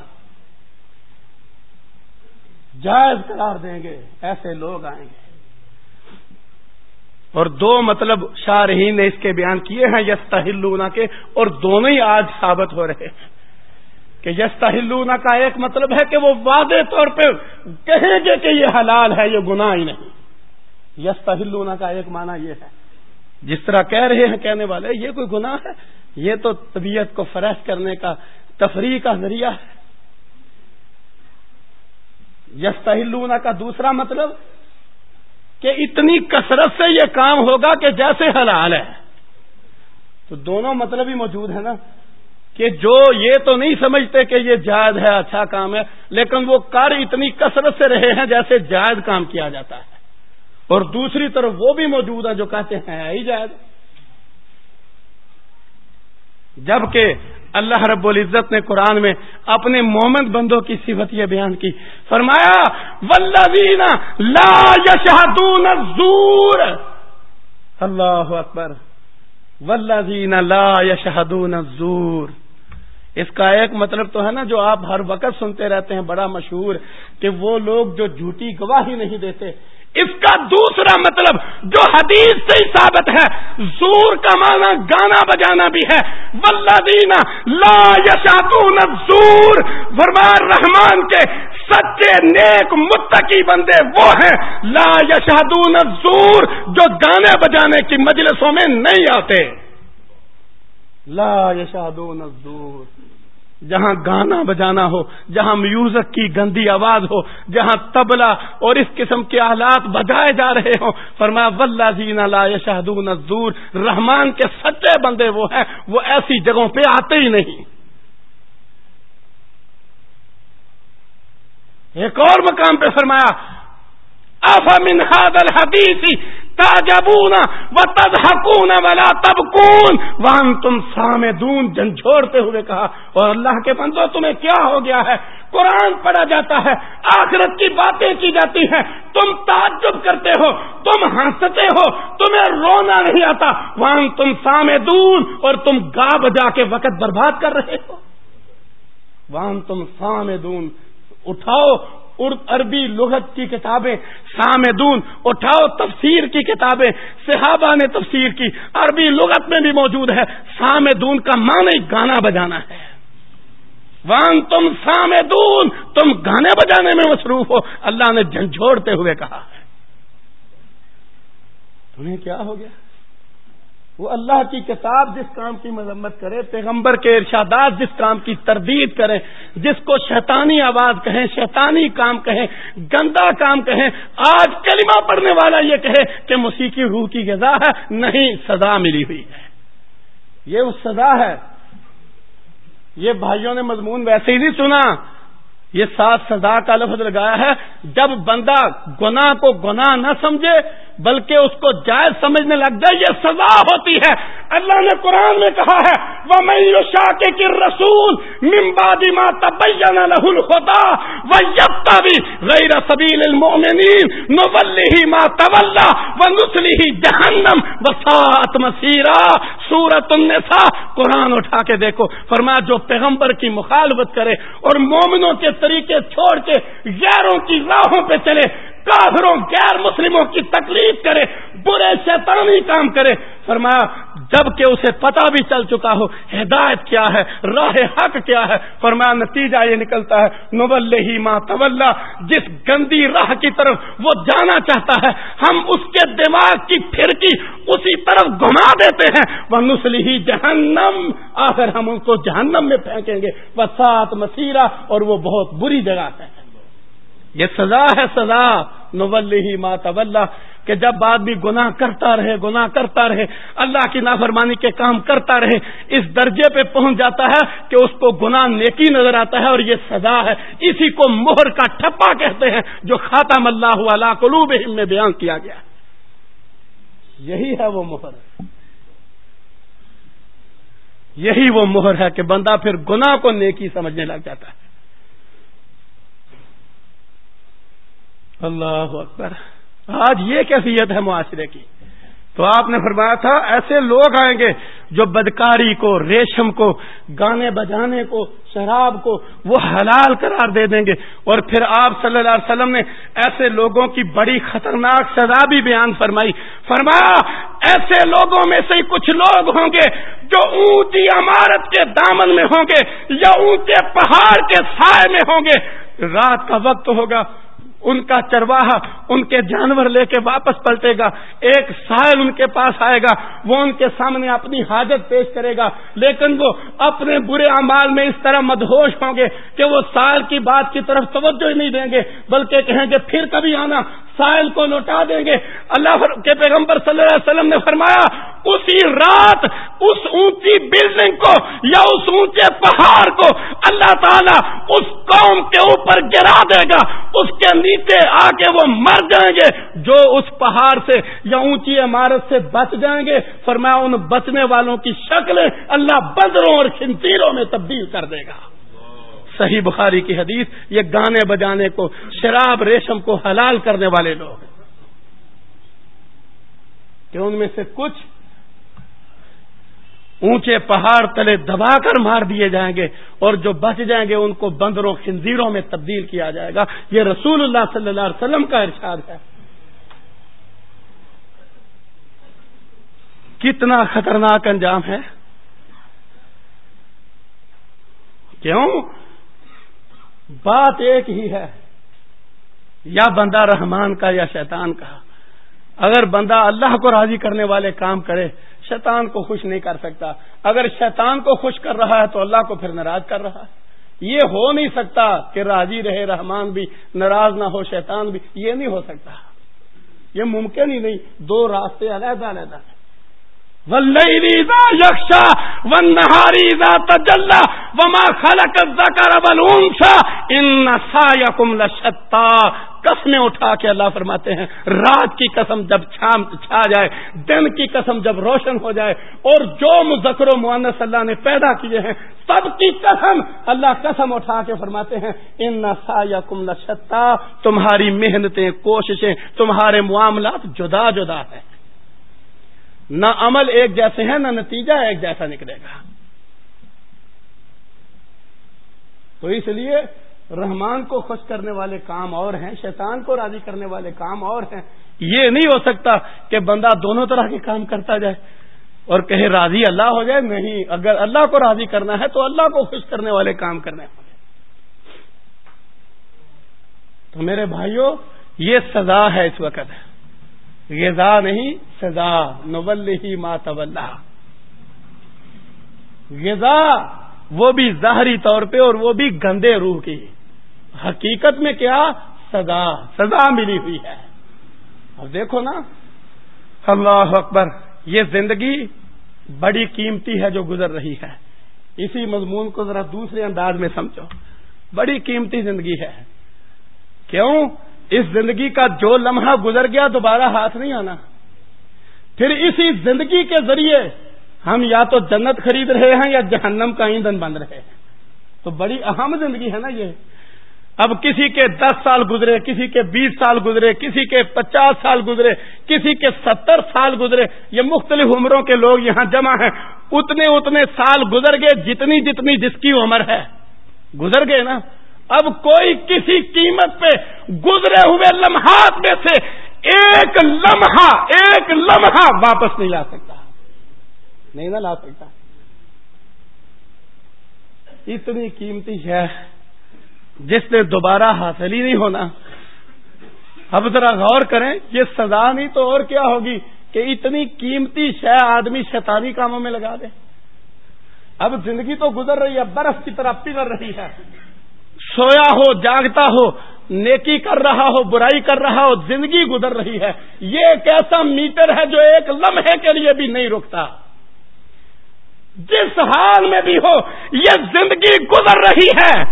جائز قرار دیں گے، ایسے لوگ آئیں گے۔ اور دو مطلب شارحین نے اس کے بیان کیے ہیں یس کے اور دونوں ہی آج ثابت ہو رہے ہیں۔ کہ یس کا ایک مطلب ہے کہ وہ واضح طور پہ کہیں گے کہ یہ حلال ہے، یہ گناہ ہی نہیں۔ یس کا ایک معنی یہ ہے۔ جس طرح کہہ رہے ہیں کہنے والے، یہ کوئی گناہ ہے؟ یہ تو طبیعت کو فریش کرنے کا تفریح کا ذریعہ ہے۔ یس کا دوسرا مطلب کہ اتنی کثرت سے یہ کام ہوگا کہ جیسے حلال ہے۔ تو دونوں مطلب ہی موجود ہے نا۔ کہ جو یہ تو نہیں سمجھتے کہ یہ جائز ہے اچھا کام ہے، لیکن وہ کر اتنی کثرت سے رہے ہیں جیسے جائز کام کیا جاتا ہے۔ اور دوسری طرف وہ بھی موجود ہے جو کہتے ہیں ہی جائز جبکہ اللہ رب العزت نے قرآن میں اپنے مومن بندوں کی صفت یہ بیان کی۔ فرمایا ولدین لا یشہدون الزور۔ اللہ اکبر۔ ولدین لا یشہدون الزور۔ اس کا ایک مطلب تو ہے نا جو آپ ہر وقت سنتے رہتے ہیں، بڑا مشہور کہ وہ لوگ جو جھوٹی گواہی نہیں دیتے۔ اس کا دوسرا مطلب جو حدیث سے ہی ثابت ہے، زور کا معنی گانا بجانا بھی ہے۔ ولدینا لا یشادون زور فرمان رحمان کے سچے نیک متقی بندے وہ ہیں۔ لا یشادون زور جو گانے بجانے کی مجلسوں میں نہیں آتے۔ لا یشادون زور جہاں گانا بجانا ہو، جہاں میوزک کی گندی آواز ہو، جہاں تبلا اور اس قسم کے آلات بجائے جا رہے ہوں۔ فرمایا ولہ زین لا شہدون نزور رحمان کے سچے بندے وہ ہیں، وہ ایسی جگہوں پہ آتے ہی نہیں۔ ایک اور مقام پہ فرمایا، آفا من هذا الحديث تعجبون وتضحكون ولا تبكون وان تم سامدون جھنجھوڑتے ہوئے کہا، اور اللہ کے بندو تمہیں کیا ہو گیا ہے؟ قرآن پڑھا جاتا ہے، آخرت کی باتیں کی جاتی ہیں، تم تعجب کرتے ہو، تم ہنستے ہو، تمہیں رونا نہیں آتا۔ وہاں تم سامدون اور تم گا بجا کے وقت برباد کر رہے ہو۔ وہاں تم سامدون اٹھاؤ عربی لغت کی کتابیں سامدون، اٹھاؤ تفسیر کی کتابیں، صحابہ نے تفسیر کی، عربی لغت میں بھی موجود ہے، سامدون کا معنی گانا بجانا ہے۔ وان تم سامدون، تم گانے بجانے میں مصروف ہو۔ اللہ نے جھنجھوڑتے ہوئے کہا ہے۔ تمہیں کیا ہو گیا؟ وہ اللہ کی کتاب جس کام کی مذمت کرے، پیغمبر کے ارشادات جس کام کی تردید کریں، جس کو شیطانی آواز کہیں، شیطانی کام کہیں، گندا کام کہیں، آج کلمہ پڑھنے والا یہ کہے کہ موسیقی روح کی غذا ہے، نہیں، سزا ملی ہوئی ہے۔ یہ اس سزا ہے۔ یہ بھائیوں نے مضمون ویسے ہی نہیں سنا۔ یہ سات سزا کا لفظ لگایا ہے۔ جب بندہ گناہ کو گناہ نہ سمجھے، بلکہ اس کو جائز سمجھنے لگ جائے، یہ سزا ہوتی ہے۔ اللہ نے قرآن میں کہا ہے وہ میں کے رسول ممبادی ماں تبین لہل خدا وہ یبتا بھی غیر سبیل المومنین نولی ماں طلّہ و نسلی ہی جہنم بسات مسیرا سورت النساء، قرآن اٹھا کے دیکھو۔ فرمایا، جو پیغمبر کی مخالفت کرے اور مومنوں کے طریقے چھوڑ کے غیروں کی راہوں پہ چلے، کافروں، غیر مسلموں کی تکلیف کرے، برے شیطانی کام کرے۔ فرمایا جبکہ اسے پتا بھی چل چکا ہو ہدایت کیا ہے، راہ حق کیا ہے۔ فرمایا نتیجہ یہ نکلتا ہے نول ہی ماں طول جس گندی راہ کی طرف وہ جانا چاہتا ہے، ہم اس کے دماغ کی پھرکی اسی طرف گھما دیتے ہیں۔ وہ نسلی ہی جہنم، آخر ہم ان کو جہنم میں پھینکیں گے۔ وہ سات مسیرہ اور وہ بہت بری جگہ ہے یہ سزا ہے سزا۔ نول ہی مات کہ جب آدمی گناہ کرتا رہے، گناہ کرتا رہے، اللہ کی نافرمانی کے کام کرتا رہے، اس درجے پہ پہنچ جاتا ہے کہ اس کو گناہ نیکی نظر آتا ہے اور یہ سزا ہے۔ اسی کو مہر کا ٹھپا کہتے ہیں، جو خاتم اللہ علا قلوب میں بیان کیا گیا۔ یہی ہے وہ مہر۔ یہی وہ مہر ہے کہ بندہ پھر گناہ کو نیکی سمجھنے لگ جاتا ہے۔ اللہ اکبر۔ آج یہ کیفیت ہے معاشرے کی۔ تو آپ نے فرمایا تھا، ایسے لوگ آئیں گے جو بدکاری کو، ریشم کو، گانے بجانے کو، شراب کو، وہ حلال قرار دے دیں گے۔ اور پھر آپ صلی اللہ علیہ وسلم نے ایسے لوگوں کی بڑی خطرناک سزا بھی بیان فرمائی۔ فرمایا، ایسے لوگوں میں سے کچھ لوگ ہوں گے جو اونچی عمارت کے دامن میں ہوں گے یا اونچے پہاڑ کے سائے میں ہوں گے۔ رات کا وقت ہوگا۔ ان کا چرواہا ان کے جانور لے کے واپس پلٹے گا۔ ایک سائل ان کے پاس آئے گا، وہ ان کے سامنے اپنی حاجت پیش کرے گا۔ لیکن وہ اپنے برے امال میں اس طرح مدہوش ہوں گے کہ وہ سائل کی بات کی طرف توجہ ہی نہیں دیں گے، بلکہ کہیں گے، پھر کبھی آنا، سائل کو لوٹا دیں گے۔ اللہ کے پیغمبر صلی اللہ علیہ وسلم نے فرمایا، اسی رات اس اونچی بلڈنگ کو یا اس اونچے پہاڑ کو اللہ تعالیٰ اس قوم کے اوپر گرا دے گا، اس کے نیچے آ کے وہ مر جائیں گے۔ جو اس پہاڑ سے یا اونچی عمارت سے بچ جائیں گے، فرمایا ان بچنے والوں کی شکل اللہ بدروں اور خنتیروں میں تبدیل کر دے گا۔ صحیح بخاری کی حدیث، یہ گانے بجانے کو، شراب ریشم کو حلال کرنے والے لوگ کہ ان میں سے کچھ اونچے پہاڑ تلے دبا کر مار دیے جائیں گے اور جو بچ جائیں گے ان کو بندروں خنزیروں میں تبدیل کیا جائے گا۔ یہ رسول اللہ صلی اللہ علیہ وسلم کا ارشاد ہے۔ کتنا خطرناک انجام ہے۔ کیوں؟ بات ایک ہی ہے۔ یا بندہ رحمان کا یا شیطان کا۔ اگر بندہ اللہ کو راضی کرنے والے کام کرے شیطان کو خوش نہیں کر سکتا۔ اگر شیطان کو خوش کر رہا ہے تو اللہ کو پھر ناراض کر رہا ہے۔ یہ ہو نہیں سکتا کہ راضی رہے، رحمان بھی، ناراض نہ ہو، شیطان بھی، یہ نہیں ہو سکتا۔ یہ ممکن ہی نہیں۔ دو راستے علیحدہ علیحدہ۔ یکشا ون نہاری تجلہ وما خلق الذکر والانثى ان سایکم لشتا قسمیں اٹھا کے اللہ فرماتے ہیں، رات کی قسم جب چھام چھا جائے، دن کی قسم جب روشن ہو جائے، اور جو مذکر و معنس اللہ نے پیدا کیے ہیں، سب کی قسم اللہ قسم اٹھا کے فرماتے ہیں، ان نسا یا کم تمہاری محنتیں، کوششیں، تمہارے معاملات جدا جدا ہیں۔ نہ عمل ایک جیسے ہیں، نہ نتیجہ ایک جیسا نکلے گا۔ تو اس لیے رحمان کو خوش کرنے والے کام اور ہیں، شیطان کو راضی کرنے والے کام اور ہیں۔ یہ نہیں ہو سکتا کہ بندہ دونوں طرح کے کام کرتا جائے اور کہے، راضی اللہ ہو جائے نہیں اگر اللہ کو راضی کرنا ہے تو اللہ کو خوش کرنے والے کام کرنے والے تو میرے بھائیوں یہ سزا ہے اس وقت۔ غذا نہیں، سزا۔ نول ہی ماتو غذا وہ بھی ظاہری طور پہ اور وہ بھی گندے روح کی۔ حقیقت میں کیا؟ سزا سزا ملی ہوئی ہے۔ اب دیکھو نا، اللہ اکبر، یہ زندگی بڑی قیمتی ہے جو گزر رہی ہے۔ اسی مضمون کو ذرا دوسرے انداز میں سمجھو۔ بڑی قیمتی زندگی ہے۔ کیوں؟ اس زندگی کا جو لمحہ گزر گیا، دوبارہ ہاتھ نہیں آنا۔ پھر اسی زندگی کے ذریعے ہم یا تو جنت خرید رہے ہیں یا جہنم کا ایندھن بن رہے ہیں۔ تو بڑی اہم زندگی ہے نا یہ۔ اب کسی کے دس سال گزرے، کسی کے بیس سال گزرے، کسی کے پچاس سال گزرے، کسی کے ستر سال گزرے، یہ مختلف عمروں کے لوگ یہاں جمع ہیں۔ اتنے اتنے سال گزر گئے جتنی جتنی جس کی عمر ہے۔ گزر گئے نا؟ اب کوئی کسی قیمت پہ گزرے ہوئے لمحات میں سے ایک لمحہ ایک لمحہ واپس نہیں لا سکتا۔ نہیں نہ لا سکتا۔ اتنی قیمتی ہے جس نے دوبارہ حاصل ہی نہیں ہونا۔ اب ذرا غور کریں، یہ سزا نہیں تو اور کیا ہوگی کہ اتنی قیمتی شہ آدمی شیطانی کاموں میں لگا دے۔ اب زندگی تو گزر رہی ہے برف کی طرح پگڑ رہی ہے۔ سویا ہو، جاگتا ہو، نیکی کر رہا ہو، برائی کر رہا ہو، زندگی گزر رہی ہے۔ یہ ایک ایسا میٹر ہے جو ایک لمحے کے لیے بھی نہیں رکتا۔ جس حال میں بھی ہو، یہ زندگی گزر رہی ہے۔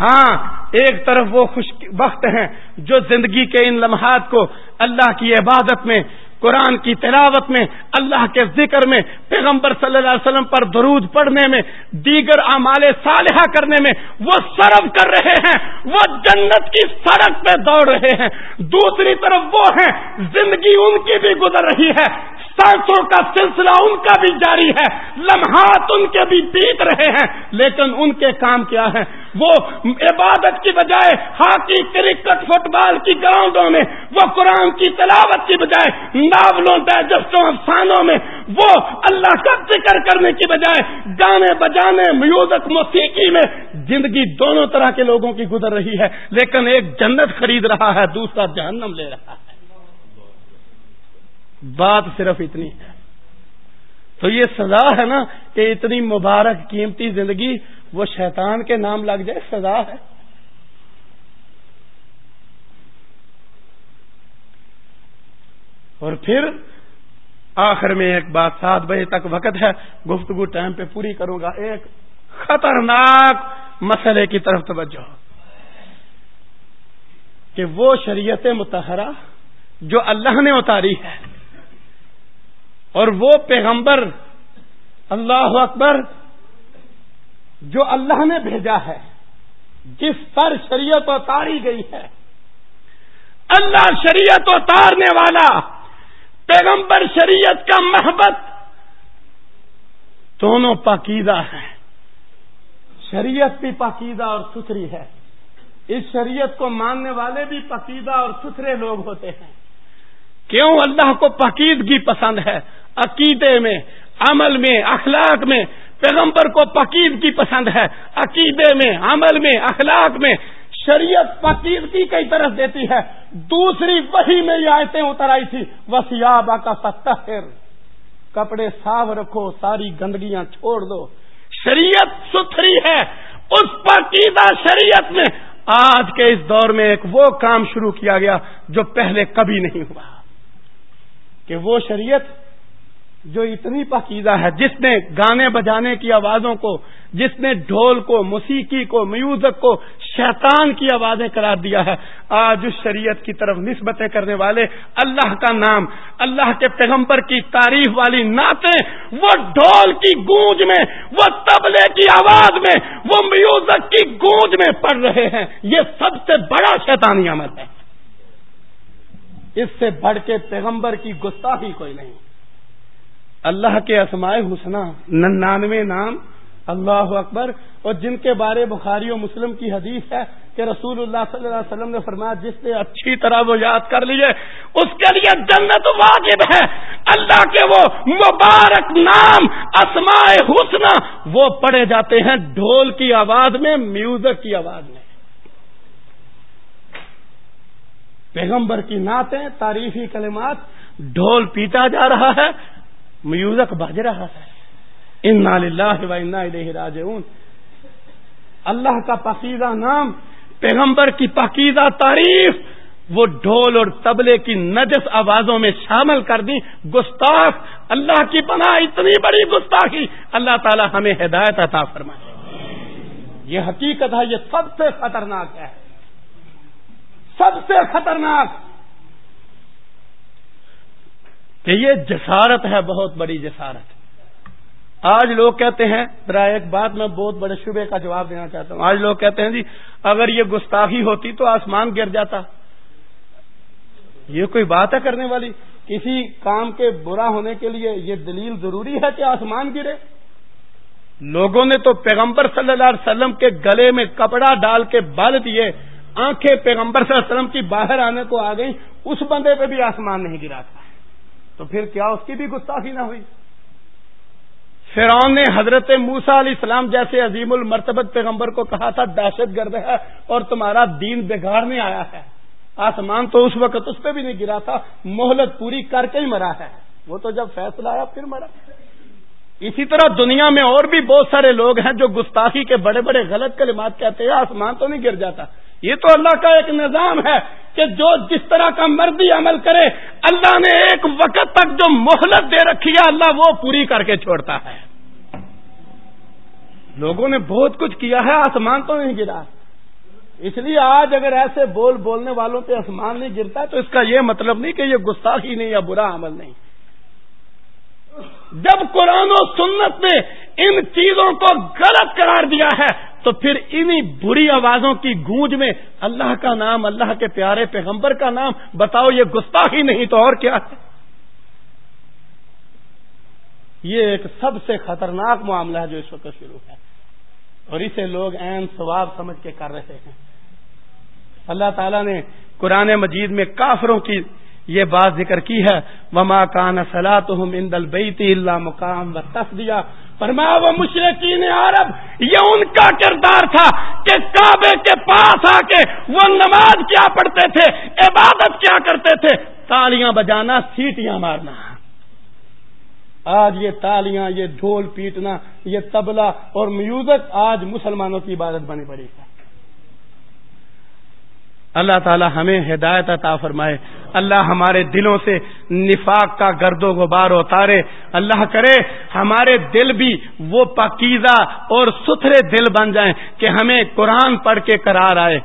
ہاں ایک طرف وہ خوش وقت ہیں جو زندگی کے ان لمحات کو اللہ کی عبادت میں، قرآن کی تلاوت میں، اللہ کے ذکر میں، پیغمبر صلی اللہ علیہ وسلم پر درود پڑھنے میں، دیگر اعمال صالحہ کرنے میں وہ سرو کر رہے ہیں، وہ جنت کی سڑک پہ دوڑ رہے ہیں۔ دوسری طرف وہ ہیں، زندگی ان کی بھی گزر رہی ہے۔ سانسوں کا سلسلہ ان کا بھی جاری ہے، لمحات ان کے بھی بیت رہے ہیں۔ لیکن ان کے کام کیا ہے وہ عبادت کی بجائے ہاکی، کرکٹ، فٹ بال کی گراؤنڈوں میں، وہ قرآن کی تلاوت کی بجائے ناولوں، ڈائجسٹوں، افسانوں میں، وہ اللہ کا ذکر کرنے کی بجائے گانے بجانے، میوزک، موسیقی میں زندگی دونوں طرح کے لوگوں کی گزر رہی ہے۔ لیکن ایک جنت خرید رہا ہے، دوسرا جہنم لے رہا ہے۔ بات صرف اتنی ہے۔ تو یہ سزا ہے نا کہ اتنی مبارک قیمتی زندگی وہ شیطان کے نام لگ جائے، سزا ہے۔ اور پھر آخر میں ایک بات سات بجے تک وقت ہے، گفتگو ٹائم پہ پوری کروں گا۔ ایک خطرناک مسئلے کی طرف توجہ۔ کہ وہ شریعت متحرہ جو اللہ نے اتاری ہے۔ اور وہ پیغمبر اللہ اکبر جو اللہ نے بھیجا ہے، جس پر شریعت اتاری گئی ہے۔ اللہ شریعت اتارنے والا، پیغمبر شریعت کا محبت دونوں پاکیزہ ہیں شریعت بھی پاکیزہ اور ستھری ہے۔ اس شریعت کو ماننے والے بھی پاکیزہ اور ستھرے لوگ ہوتے ہیں۔ کیوں اللہ کو پاکیزگی پسند ہے؟ عقیدے میں، عمل میں، اخلاق میں۔ پیغمبر کو پکیزگی پسند ہے۔ عقیدے میں، عمل میں، اخلاق میں۔ شریعت پکیزگی کی طرف دیتی ہے۔ دوسری وہی میں یہ آیتیں اتر آئی تھی۔ وسیابا کا ستر کپڑے صاف رکھو، ساری گندگیاں چھوڑ دو۔ شریعت ستھری ہے۔ اس پکیدہ شریعت میں آج کے اس دور میں ایک وہ کام شروع کیا گیا جو پہلے کبھی نہیں ہوا۔ کہ وہ شریعت جو اتنی پاکیزہ ہے، جس نے گانے بجانے کی آوازوں کو، جس نے ڈھول کو، موسیقی کو، میوزک کو شیطان کی آوازیں قرار دیا ہے، آج اس شریعت کی طرف نسبتیں کرنے والے اللہ کا نام، اللہ کے پیغمبر کی تعریف والی نعتیں، وہ ڈھول کی گونج میں، وہ تبلے کی آواز میں، وہ میوزک کی گونج میں پڑ رہے ہیں۔ یہ سب سے بڑا شیطانی عمل ہے۔ اس سے بڑھ کے پیغمبر کی گستاخی کوئی نہیں۔ اللہ کے اسماء حسنہ ننانوے نام، اللہ اکبر۔ اور جن کے بارے بخاری و مسلم کی حدیث ہے کہ رسول اللہ صلی اللہ علیہ وسلم نے فرمایا، جس نے اچھی طرح وہ یاد کر لیے اس کے لیے جنت واجب ہے۔ اللہ کے وہ مبارک نام، اسماء حسنہ وہ پڑے جاتے ہیں ڈھول کی آواز میں، میوزک کی آواز میں۔ پیغمبر کی نعتیں، تاریخی کلمات ڈھول پیٹا جا رہا ہے، میوزک بج رہا ہے۔ ان و انا راجعون۔ اللہ کا پاکیزہ نام، پیغمبر کی پاکیزہ تعریف، وہ ڈھول اور تبلے کی نجس آوازوں میں شامل کر دی۔ گستاخ، اللہ کی پناہ اتنی بڑی گستاخی۔ اللہ تعالی ہمیں ہدایت عطا فرمائے۔ یہ حقیقت ہے، یہ سب سے خطرناک ہے۔ سب سے خطرناک۔ کہ یہ جسارت ہے، بہت بڑی جسارت۔ آج لوگ کہتے ہیں، ذرا ایک بات میں بہت بڑے شبے کا جواب دینا چاہتا ہوں۔ آج لوگ کہتے ہیں جی اگر یہ گستاخی ہوتی تو آسمان گر جاتا۔ یہ کوئی بات ہے کرنے والی؟ کسی کام کے برا ہونے کے لیے یہ دلیل ضروری ہے کہ آسمان گرے؟ لوگوں نے تو پیغمبر صلی اللہ علیہ وسلم کے گلے میں کپڑا ڈال کے بل دیے آنکھیں پیغمبر صلی اللہ علیہ وسلم کی باہر آنے کو آ گئی اس بندے پہ بھی آسمان نہیں گرا تھا۔ تو پھر کیا اس کی بھی گستاخی نہ ہوئی؟ فرعون نے حضرت موسا علیہ السلام جیسے عظیم المرتبت پیغمبر کو کہا تھا، دہشت گرد ہے اور تمہارا دین بگاڑنے آیا ہے۔ آسمان تو اس وقت اس پہ بھی نہیں گرا تھا، مہلت پوری کر کے ہی مرا ہے۔ وہ تو جب فیصلہ آیا، پھر مرا۔ اسی طرح دنیا میں اور بھی بہت سارے لوگ ہیں جو گستاخی کے بڑے بڑے غلط کلمات کہتے ہیں، آسمان تو نہیں گر جاتا۔ یہ تو اللہ کا ایک نظام ہے کہ جو جس طرح کا مرضی عمل کرے، اللہ نے ایک وقت تک جو مہلت دے رکھی ہے، اللہ وہ پوری کر کے چھوڑتا ہے۔ لوگوں نے بہت کچھ کیا ہے، آسمان تو نہیں گرا۔ اس لیے آج اگر ایسے بول بولنے والوں پہ آسمان نہیں گرتا، تو اس کا یہ مطلب نہیں کہ یہ گستاخی نہیں یا برا عمل نہیں۔ جب قرآن و سنت نے ان چیزوں کو غلط قرار دیا ہے، تو پھر انہی بری آوازوں کی گونج میں اللہ کا نام، اللہ کے پیارے پیغمبر کا نام بتاؤ، یہ گستاخی نہیں تو اور کیا ہے؟ یہ ایک سب سے خطرناک معاملہ ہے جو اس وقت شروع ہے۔ اور اسے لوگ عین ثواب سمجھ کے کر رہے ہیں۔ اللہ تعالیٰ نے قرآن مجید میں کافروں کی یہ بات ذکر کی ہے، وما کان سلاۃ اللہ مقام و تف دیا فرمایا، وہ مشرقین عرب، یہ ان کا کردار تھا کہ کعبے کے پاس آ کے وہ نماز کیا پڑھتے تھے، عبادت کیا کرتے تھے۔ تالیاں بجانا، سیٹیاں مارنا۔ آج یہ تالیاں، یہ ڈھول پیٹنا، یہ تبلا اور میوزک آج مسلمانوں کی عبادت بنی پڑی۔ ہے اللہ تعالی ہمیں ہدایت عطا فرمائے۔ اللہ ہمارے دلوں سے نفاق کا گرد و غبار اتارے۔ اللہ کرے ہمارے دل بھی وہ پاکیزہ اور ستھرے دل بن جائیں کہ ہمیں قرآن پڑھ کے قرار آئے۔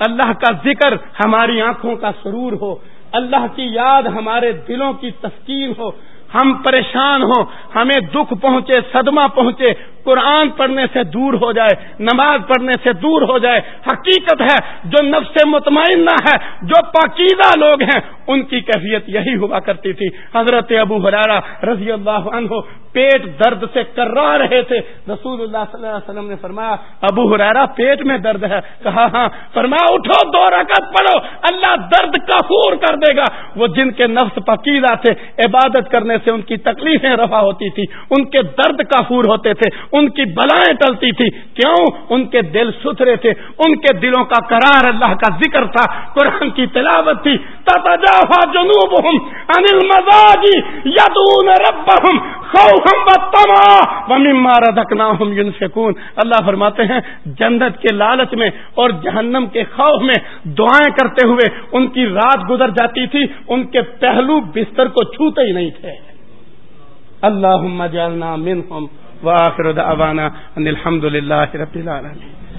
اللہ کا ذکر ہماری آنکھوں کا سرور ہو۔ اللہ کی یاد ہمارے دلوں کی تسکین ہو۔ ہم پریشان ہوں، ہمیں دکھ پہنچے، صدمہ پہنچے، قرآن پڑھنے سے دور ہو جائے، نماز پڑھنے سے دور ہو جائے، حقیقت ہے، جو نفس مطمئنہ ہے، جو پاکیزہ لوگ ہیں، ان کی کیفیت یہی ہوا کرتی تھی۔ حضرت ابو حرارا رضی اللہ عنہ پیٹ درد سے کرا رہے تھے۔ رسول اللہ صلی اللہ علیہ وسلم نے فرمایا، ابو حرارا پیٹ میں درد ہے۔ کہا ہاں۔ فرمایا، اٹھو، دو رکعت پڑھو۔ اللہ درد کافور کر دے گا۔ وہ جن کے نفس پکیزہ تھے، عبادت کرنے سے ان کی تکلیفیں رفع ہوتی تھی ان کے درد کافور ہوتے تھے۔ ان کی بلائیں ٹلتی تھی کیوں؟ ان کے دل ستھرے تھے۔ ان کے دلوں کا قرار اللہ کا ذکر تھا۔ قرآن کی تلاوت تھی۔ انل مزاجی یدون ربهم ومما اللہ فرماتے ہیں، جنت کے لالچ میں اور جہنم کے خوف میں دعائیں کرتے ہوئے ان کی رات گزر جاتی تھی، ان کے پہلو بستر کو چھوتے ہی نہیں تھے۔ اللہ جالنا منہم واخر دعوانا ان الحمد للہ رب العالمين